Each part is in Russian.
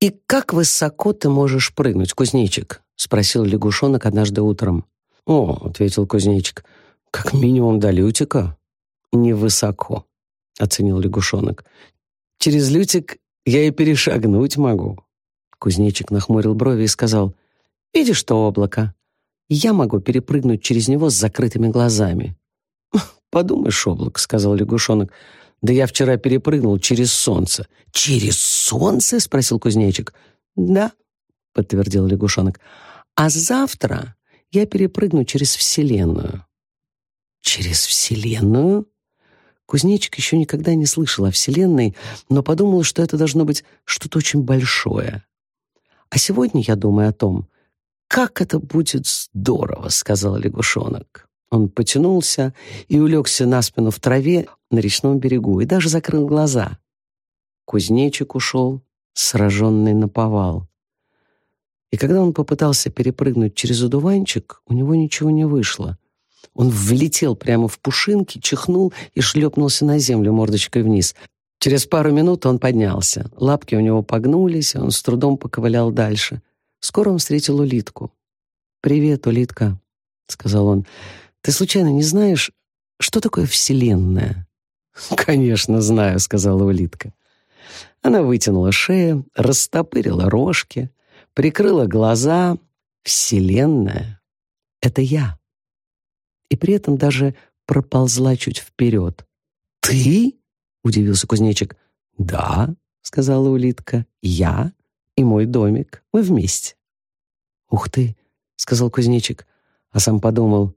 «И как высоко ты можешь прыгнуть, кузнечик?» — спросил лягушонок однажды утром. «О», — ответил кузнечик, — «как минимум до лютика». «Невысоко», — оценил лягушонок. «Через лютик я и перешагнуть могу». Кузнечик нахмурил брови и сказал, «Видишь то облако? Я могу перепрыгнуть через него с закрытыми глазами». «Подумаешь, облако», — сказал лягушонок, «да я вчера перепрыгнул через солнце». «Через солнце?» — спросил кузнечик. «Да», — подтвердил лягушонок. «А завтра я перепрыгну через Вселенную». «Через Вселенную?» Кузнечик еще никогда не слышал о Вселенной, но подумал, что это должно быть что-то очень большое. «А сегодня я думаю о том, как это будет здорово», — сказал лягушонок. Он потянулся и улегся на спину в траве на речном берегу и даже закрыл глаза. Кузнечик ушел, сраженный на повал. И когда он попытался перепрыгнуть через одуванчик, у него ничего не вышло. Он влетел прямо в пушинки, чихнул и шлепнулся на землю мордочкой вниз. Через пару минут он поднялся. Лапки у него погнулись, и он с трудом поковылял дальше. Скоро он встретил улитку. «Привет, улитка», — сказал он. «Ты случайно не знаешь, что такое Вселенная?» «Конечно знаю», — сказала улитка. Она вытянула шею, растопырила рожки, прикрыла глаза. «Вселенная — это я» и при этом даже проползла чуть вперед. «Ты?» — удивился кузнечик. «Да», — сказала улитка, — «я и мой домик. Мы вместе». «Ух ты!» — сказал кузнечик, а сам подумал.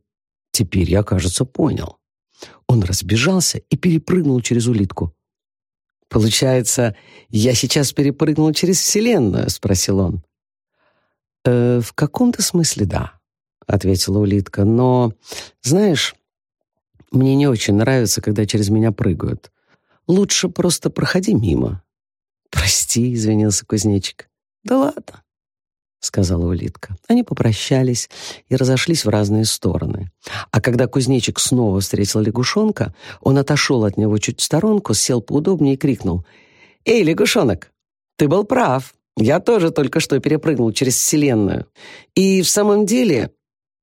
«Теперь я, кажется, понял». Он разбежался и перепрыгнул через улитку. «Получается, я сейчас перепрыгнул через Вселенную?» — спросил он. «Э, «В каком-то смысле да», — ответила улитка. «Но, знаешь, мне не очень нравится, когда через меня прыгают. Лучше просто проходи мимо». «Прости», — извинился кузнечик. «Да ладно», — сказала улитка. Они попрощались и разошлись в разные стороны. А когда кузнечик снова встретил лягушонка, он отошел от него чуть в сторонку, сел поудобнее и крикнул. «Эй, лягушонок, ты был прав. Я тоже только что перепрыгнул через Вселенную. И в самом деле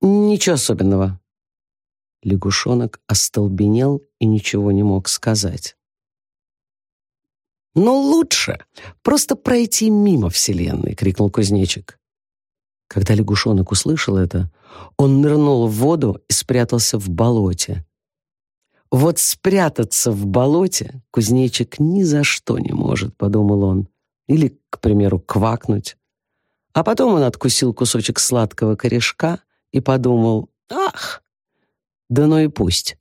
«Ничего особенного». Лягушонок остолбенел и ничего не мог сказать. «Но лучше просто пройти мимо Вселенной!» — крикнул кузнечик. Когда лягушонок услышал это, он нырнул в воду и спрятался в болоте. «Вот спрятаться в болоте кузнечик ни за что не может», — подумал он. Или, к примеру, квакнуть. А потом он откусил кусочек сладкого корешка и подумал, ах, да ну и пусть.